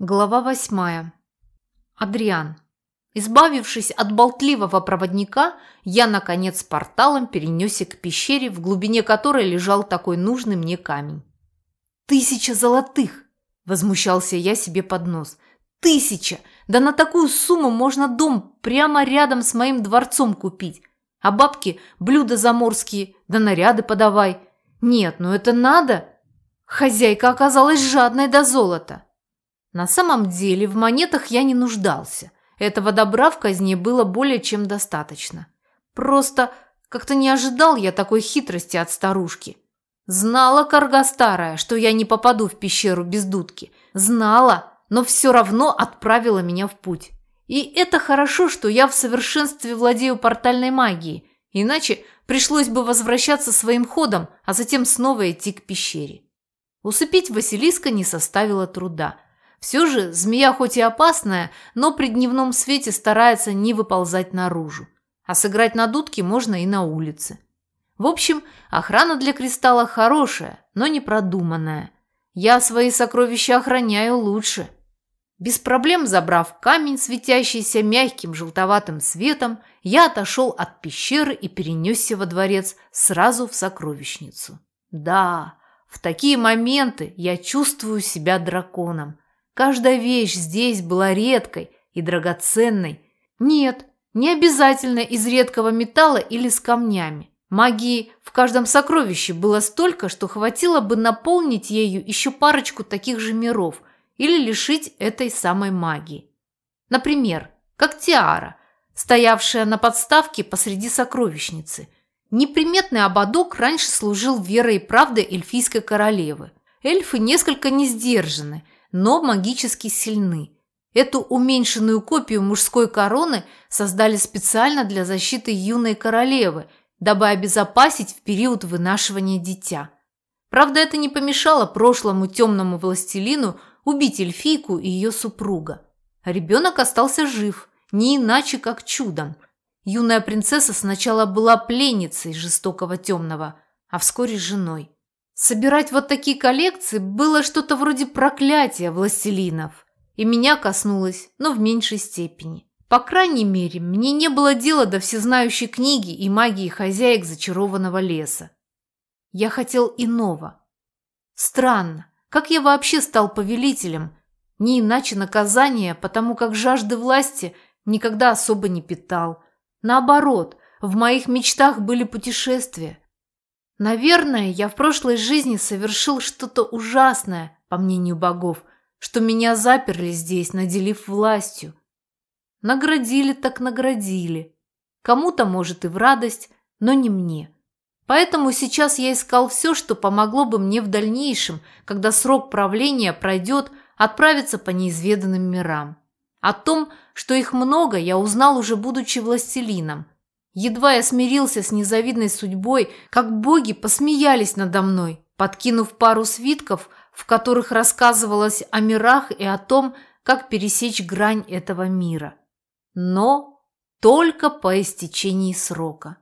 Глава восьмая. Адриан. Избавившись от болтливого проводника, я, наконец, порталом перенесся к пещере, в глубине которой лежал такой нужный мне камень. «Тысяча золотых!» – возмущался я себе под нос. «Тысяча! Да на такую сумму можно дом прямо рядом с моим дворцом купить. А бабки – блюда заморские, да наряды подавай. Нет, ну это надо!» Хозяйка оказалась жадной до золота. На самом деле в монетах я не нуждался. Этого добра в казне было более чем достаточно. Просто как-то не ожидал я такой хитрости от старушки. Знала корга старая, что я не попаду в пещеру без дудки. Знала, но все равно отправила меня в путь. И это хорошо, что я в совершенстве владею портальной магией, иначе пришлось бы возвращаться своим ходом, а затем снова идти к пещере. Усыпить Василиска не составило труда – все же змея хоть и опасная, но при дневном свете старается не выползать наружу. А сыграть на дудке можно и на улице. В общем, охрана для кристалла хорошая, но не продуманная. Я свои сокровища охраняю лучше. Без проблем забрав камень, светящийся мягким желтоватым светом, я отошел от пещеры и перенесся во дворец сразу в сокровищницу. Да, в такие моменты я чувствую себя драконом – Каждая вещь здесь была редкой и драгоценной. Нет, не обязательно из редкого металла или с камнями. Магии в каждом сокровище было столько, что хватило бы наполнить ею еще парочку таких же миров или лишить этой самой магии. Например, как тиара, стоявшая на подставке посреди сокровищницы. Неприметный ободок раньше служил верой и правдой эльфийской королевы. Эльфы несколько не сдержаны – но магически сильны. Эту уменьшенную копию мужской короны создали специально для защиты юной королевы, дабы обезопасить в период вынашивания дитя. Правда, это не помешало прошлому темному властелину убить эльфийку и ее супруга. Ребенок остался жив, не иначе как чудом. Юная принцесса сначала была пленницей жестокого темного, а вскоре женой. Собирать вот такие коллекции было что-то вроде проклятия властелинов. И меня коснулось, но в меньшей степени. По крайней мере, мне не было дела до всезнающей книги и магии хозяек зачарованного леса. Я хотел иного. Странно, как я вообще стал повелителем? Не иначе наказание, потому как жажды власти никогда особо не питал. Наоборот, в моих мечтах были путешествия, Наверное, я в прошлой жизни совершил что-то ужасное, по мнению богов, что меня заперли здесь, наделив властью. Наградили так наградили. Кому-то, может, и в радость, но не мне. Поэтому сейчас я искал все, что помогло бы мне в дальнейшем, когда срок правления пройдет, отправиться по неизведанным мирам. О том, что их много, я узнал уже будучи властелином – Едва я смирился с незавидной судьбой, как боги посмеялись надо мной, подкинув пару свитков, в которых рассказывалось о мирах и о том, как пересечь грань этого мира. Но только по истечении срока.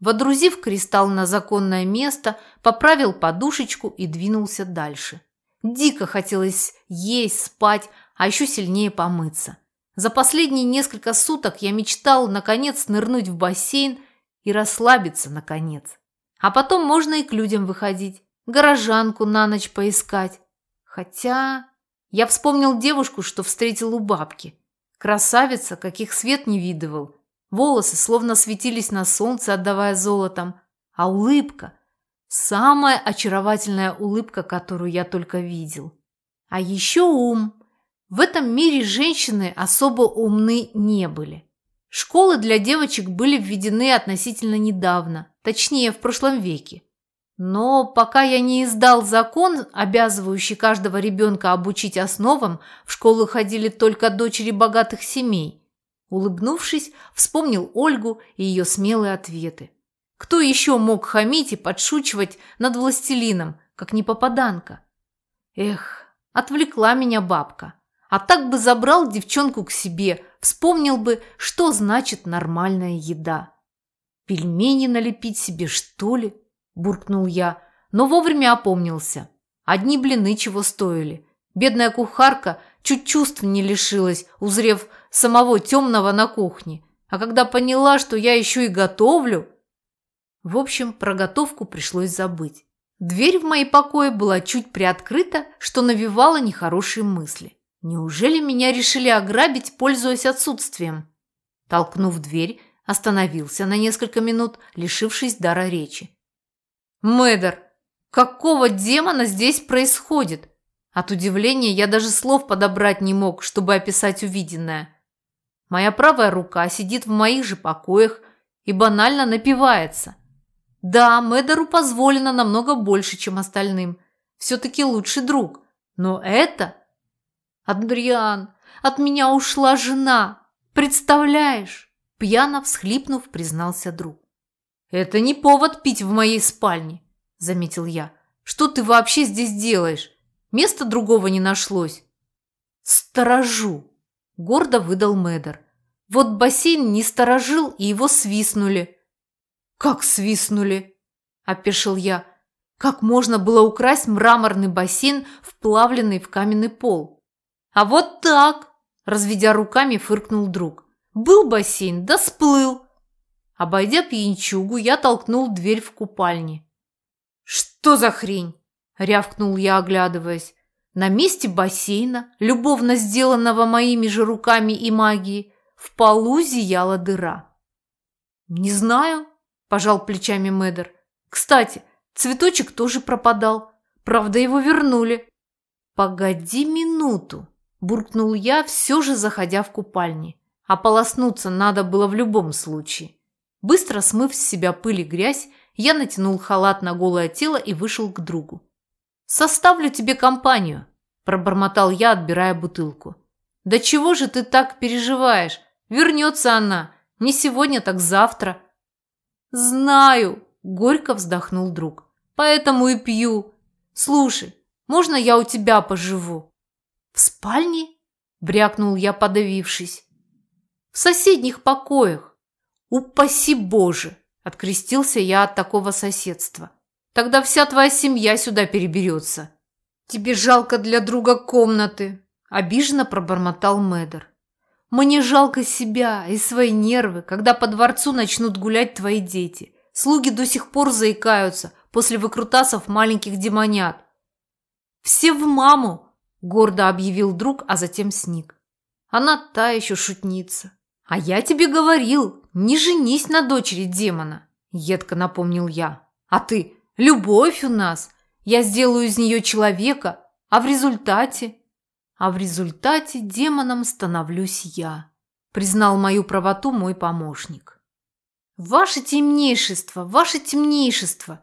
Водрузив кристалл на законное место, поправил подушечку и двинулся дальше. Дико хотелось есть, спать, а еще сильнее помыться. За последние несколько суток я мечтал, наконец, нырнуть в бассейн и расслабиться, наконец. А потом можно и к людям выходить, горожанку на ночь поискать. Хотя я вспомнил девушку, что встретил у бабки. Красавица, каких свет не видывал. Волосы словно светились на солнце, отдавая золотом. А улыбка – самая очаровательная улыбка, которую я только видел. А еще ум – в этом мире женщины особо умны не были. Школы для девочек были введены относительно недавно, точнее, в прошлом веке. Но пока я не издал закон, обязывающий каждого ребенка обучить основам, в школу ходили только дочери богатых семей. Улыбнувшись, вспомнил Ольгу и ее смелые ответы. Кто еще мог хамить и подшучивать над властелином, как не попаданка? Эх, отвлекла меня бабка. А так бы забрал девчонку к себе, вспомнил бы, что значит нормальная еда. «Пельмени налепить себе, что ли?» – буркнул я, но вовремя опомнился. Одни блины чего стоили. Бедная кухарка чуть чувств не лишилась, узрев самого темного на кухне. А когда поняла, что я еще и готовлю... В общем, про готовку пришлось забыть. Дверь в мои покои была чуть приоткрыта, что навевало нехорошие мысли. Неужели меня решили ограбить, пользуясь отсутствием? Толкнув дверь, остановился на несколько минут, лишившись дара речи. «Мэдер, какого демона здесь происходит?» От удивления я даже слов подобрать не мог, чтобы описать увиденное. Моя правая рука сидит в моих же покоях и банально напивается. Да, Мэдеру позволено намного больше, чем остальным. Все-таки лучший друг. Но это... Адриан, от меня ушла жена. Представляешь? Пьяно всхлипнув, признался друг. «Это не повод пить в моей спальне», – заметил я. «Что ты вообще здесь делаешь? Места другого не нашлось». «Сторожу», – гордо выдал Мэдер. «Вот бассейн не сторожил, и его свистнули». «Как свистнули?» – опешил я. «Как можно было украсть мраморный бассейн, вплавленный в каменный пол?» «А вот так!» – разведя руками, фыркнул друг. «Был бассейн, да сплыл!» Обойдя пьянчугу, я толкнул дверь в купальне. «Что за хрень?» – рявкнул я, оглядываясь. На месте бассейна, любовно сделанного моими же руками и магией, в полу зияла дыра. «Не знаю», – пожал плечами Мэдер. «Кстати, цветочек тоже пропадал. Правда, его вернули». «Погоди минуту», – буркнул я, все же заходя в купальни. Ополоснуться надо было в любом случае. Быстро смыв с себя пыль и грязь, я натянул халат на голое тело и вышел к другу. «Составлю тебе компанию», – пробормотал я, отбирая бутылку. «Да чего же ты так переживаешь? Вернется она. Не сегодня, так завтра». «Знаю», – горько вздохнул друг. «Поэтому и пью. Слушай, можно я у тебя поживу?» «В спальне?» – брякнул я, подавившись. «В соседних покоях. «Упаси Боже!» – открестился я от такого соседства. «Тогда вся твоя семья сюда переберется». «Тебе жалко для друга комнаты», – обиженно пробормотал Мэдер. «Мне жалко себя и свои нервы, когда по дворцу начнут гулять твои дети. Слуги до сих пор заикаются после выкрутасов маленьких демонят». «Все в маму!» – гордо объявил друг, а затем сник. «Она та еще шутница. А я тебе говорил, не женись на дочери демона», – едко напомнил я. «А ты? Любовь у нас. Я сделаю из нее человека, а в результате...» «А в результате демоном становлюсь я», – признал мою правоту мой помощник. «Ваше темнейшество, ваше темнейшество!»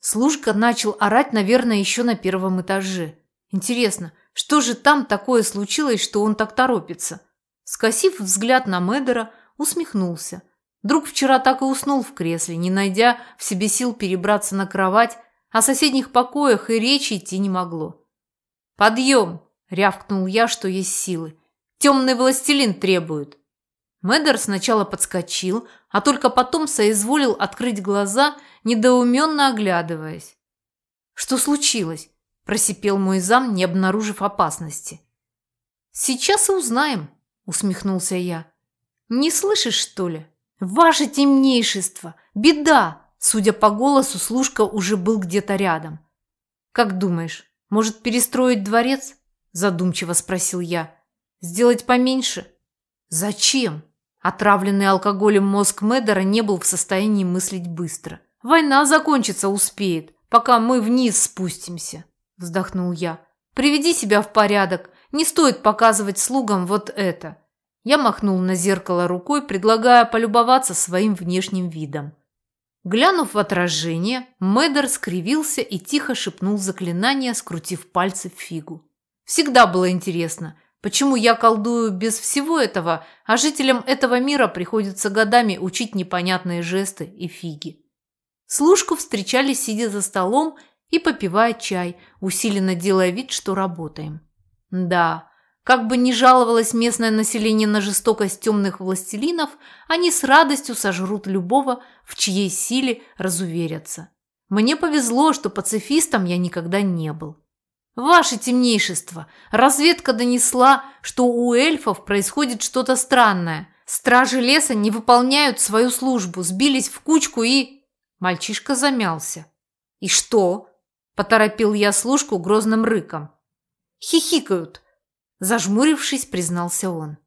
Служка начал орать, наверное, еще на первом этаже. Интересно, что же там такое случилось, что он так торопится? Скосив взгляд на Медера, усмехнулся. Друг вчера так и уснул в кресле, не найдя в себе сил перебраться на кровать, о соседних покоях и речи идти не могло. «Подъем!» – рявкнул я, что есть силы. «Темный властелин требует!» Мэдер сначала подскочил, а только потом соизволил открыть глаза, недоуменно оглядываясь. «Что случилось?» – просипел мой зам, не обнаружив опасности. «Сейчас и узнаем», – усмехнулся я. «Не слышишь, что ли?» «Ваше темнейшество! Беда!» Судя по голосу, служка уже был где-то рядом. «Как думаешь, может перестроить дворец?» Задумчиво спросил я. «Сделать поменьше?» «Зачем?» Отравленный алкоголем мозг Медора не был в состоянии мыслить быстро. «Война закончится успеет, пока мы вниз спустимся», вздохнул я. «Приведи себя в порядок, не стоит показывать слугам вот это». Я махнул на зеркало рукой, предлагая полюбоваться своим внешним видом. Глянув в отражение, Мэдер скривился и тихо шепнул заклинание, скрутив пальцы в фигу. Всегда было интересно, почему я колдую без всего этого, а жителям этого мира приходится годами учить непонятные жесты и фиги. Служку встречали, сидя за столом и попивая чай, усиленно делая вид, что работаем. Да, как бы ни жаловалось местное население на жестокость темных властелинов, они с радостью сожрут любого, в чьей силе разуверятся. Мне повезло, что пацифистом я никогда не был. «Ваше темнейшество, разведка донесла, что у эльфов происходит что-то странное. Стражи леса не выполняют свою службу, сбились в кучку и...» Мальчишка замялся. «И что?» – поторопил я служку грозным рыком. «Хихикают!» – зажмурившись, признался он.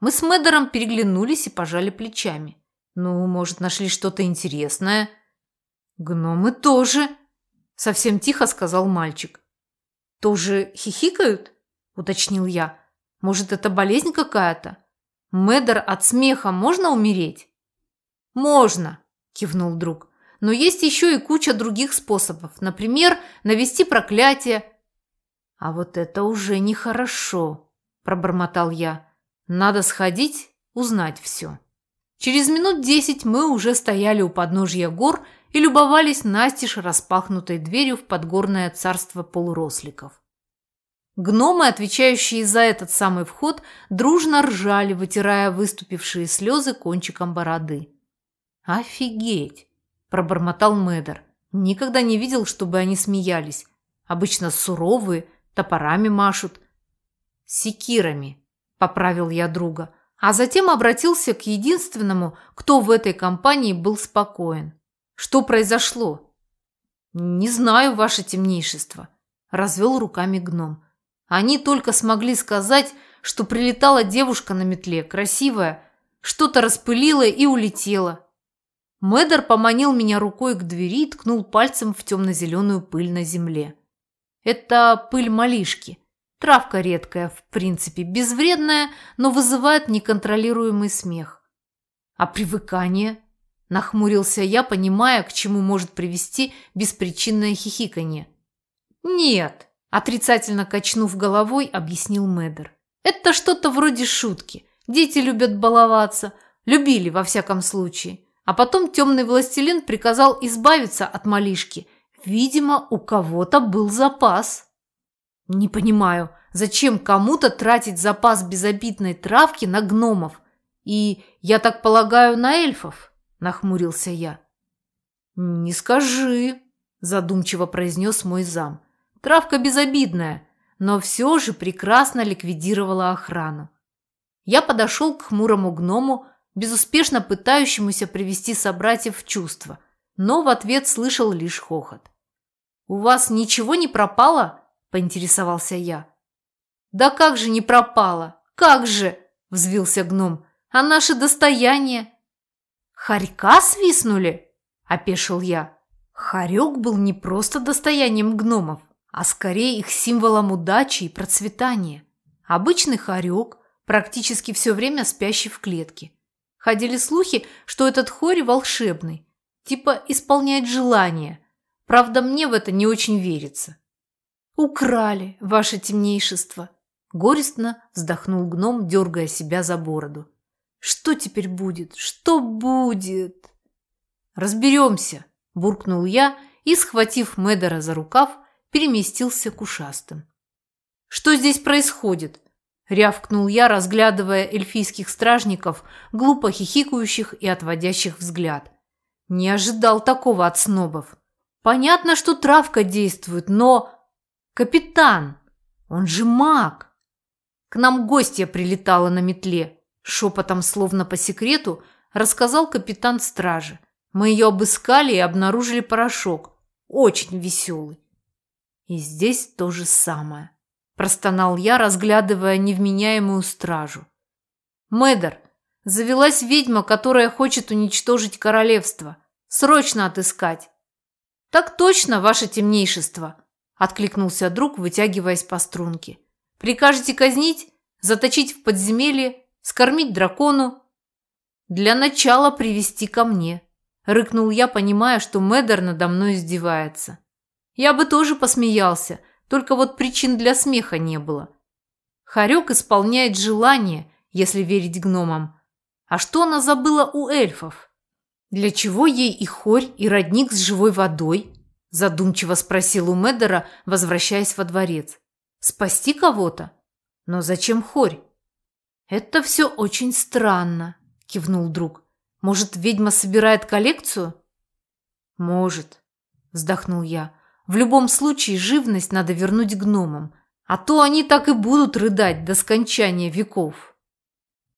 Мы с Мэддером переглянулись и пожали плечами. «Ну, может, нашли что-то интересное?» «Гномы тоже!» – совсем тихо сказал мальчик. «Тоже хихикают?» – уточнил я. «Может, это болезнь какая-то? Мэддер, от смеха можно умереть?» «Можно!» – кивнул друг. «Но есть еще и куча других способов. Например, навести проклятие». «А вот это уже нехорошо», – пробормотал я. «Надо сходить, узнать все». Через минут десять мы уже стояли у подножья гор – и любовались настежь распахнутой дверью в подгорное царство полуросликов. Гномы, отвечающие за этот самый вход, дружно ржали, вытирая выступившие слезы кончиком бороды. «Офигеть!» – пробормотал Мэдер. «Никогда не видел, чтобы они смеялись. Обычно суровые, топорами машут». «Секирами», – поправил я друга, а затем обратился к единственному, кто в этой компании был спокоен. Что произошло? Не знаю, ваше темнейшество, развел руками гном. Они только смогли сказать, что прилетала девушка на метле, красивая, что-то распылила и улетела. Мэддер поманил меня рукой к двери и ткнул пальцем в темно-зеленую пыль на земле. Это пыль малишки. Травка редкая, в принципе, безвредная, но вызывает неконтролируемый смех. А привыкание? Нахмурился я, понимая, к чему может привести беспричинное хихиканье. «Нет», – отрицательно качнув головой, объяснил Мэддер. «Это что-то вроде шутки. Дети любят баловаться. Любили, во всяком случае. А потом темный властелин приказал избавиться от малишки. Видимо, у кого-то был запас». «Не понимаю, зачем кому-то тратить запас безобидной травки на гномов? И, я так полагаю, на эльфов?» – нахмурился я. «Не скажи», – задумчиво произнес мой зам. «Травка безобидная, но все же прекрасно ликвидировала охрану». Я подошел к хмурому гному, безуспешно пытающемуся привести собратьев в чувство, но в ответ слышал лишь хохот. «У вас ничего не пропало?» – поинтересовался я. «Да как же не пропало? Как же?» – взвился гном. «А наше достояние? «Хорька свистнули?» – опешил я. Хорек был не просто достоянием гномов, а скорее их символом удачи и процветания. Обычный хорек, практически все время спящий в клетке. Ходили слухи, что этот хорь волшебный, типа исполняет желания. Правда, мне в это не очень верится. «Украли, ваше темнейшество!» Горестно вздохнул гном, дергая себя за бороду. Что теперь будет? Что будет? Разберемся, буркнул я и, схватив Медора за рукав, переместился к ушастым. Что здесь происходит? Рявкнул я, разглядывая эльфийских стражников, глупо хихикающих и отводящих взгляд. Не ожидал такого от снобов. Понятно, что травка действует, но... Капитан! Он же маг! К нам гостья прилетала на метле. Шепотом, словно по секрету, рассказал капитан стражи. Мы ее обыскали и обнаружили порошок. Очень веселый. И здесь то же самое. Простонал я, разглядывая невменяемую стражу. Мэдер, завелась ведьма, которая хочет уничтожить королевство. Срочно отыскать. Так точно, ваше темнейшество, откликнулся друг, вытягиваясь по струнке. Прикажете казнить, заточить в подземелье скормить дракону. Для начала привести ко мне. Рыкнул я, понимая, что Мэддер надо мной издевается. Я бы тоже посмеялся, только вот причин для смеха не было. Харек исполняет желание, если верить гномам. А что она забыла у эльфов? Для чего ей и хорь, и родник с живой водой? Задумчиво спросил у Меддера, возвращаясь во дворец. Спасти кого-то? Но зачем хорь? «Это все очень странно», – кивнул друг. «Может, ведьма собирает коллекцию?» «Может», – вздохнул я. В любом случае живность надо вернуть гномам, а то они так и будут рыдать до скончания веков.